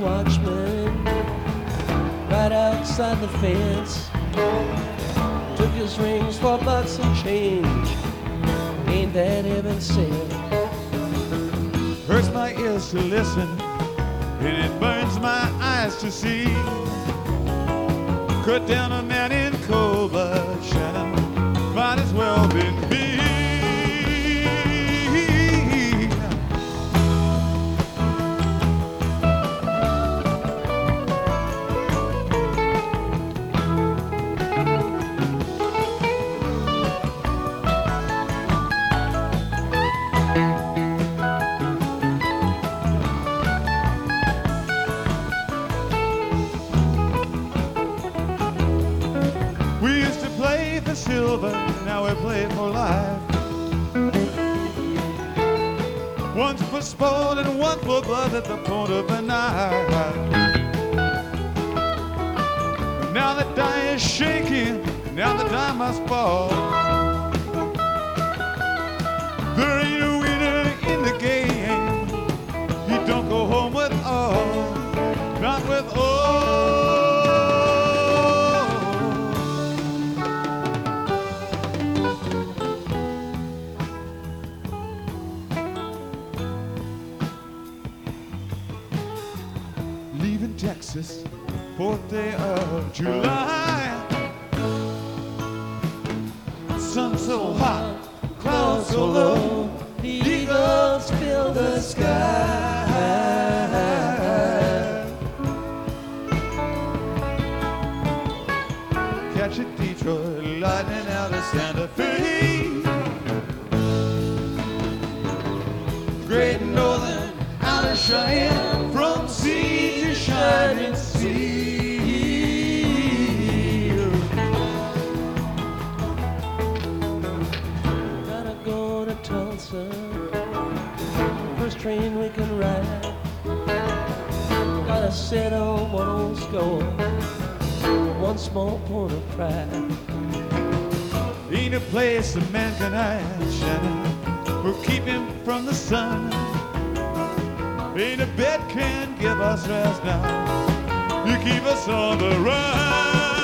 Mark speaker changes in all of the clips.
Speaker 1: watchman right outside the fence. Took his rings for bucks and change. Ain't that heaven sent?
Speaker 2: Hurts my ears to listen, and it burns my eyes to see. Cut down a man in cold blood, Shannon. Might as well been for silver, now we play for life. Once for sport and one for blood at the point of a knife. Now the die is shaking, now the die must fall. Leaving Texas, fourth day of July. Sun so hot, clouds so low,
Speaker 1: The eagles fill the sky.
Speaker 2: catch a Detroit lightning out of Santa Fe. Great Northern out of Cheyenne, from sea shining sea.
Speaker 1: Gotta go to Tulsa. First train we can ride. Gotta sit on one old score. One small point of pride.
Speaker 2: Ain't a place a man can hide, Shannon, or keep him from the sun. Ain't a bed can give us rest now. You keep us on the run.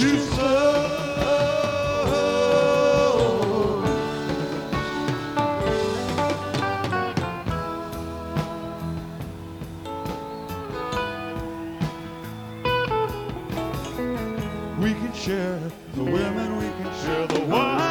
Speaker 2: We can share the women, we can share the wine.